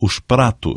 os pratos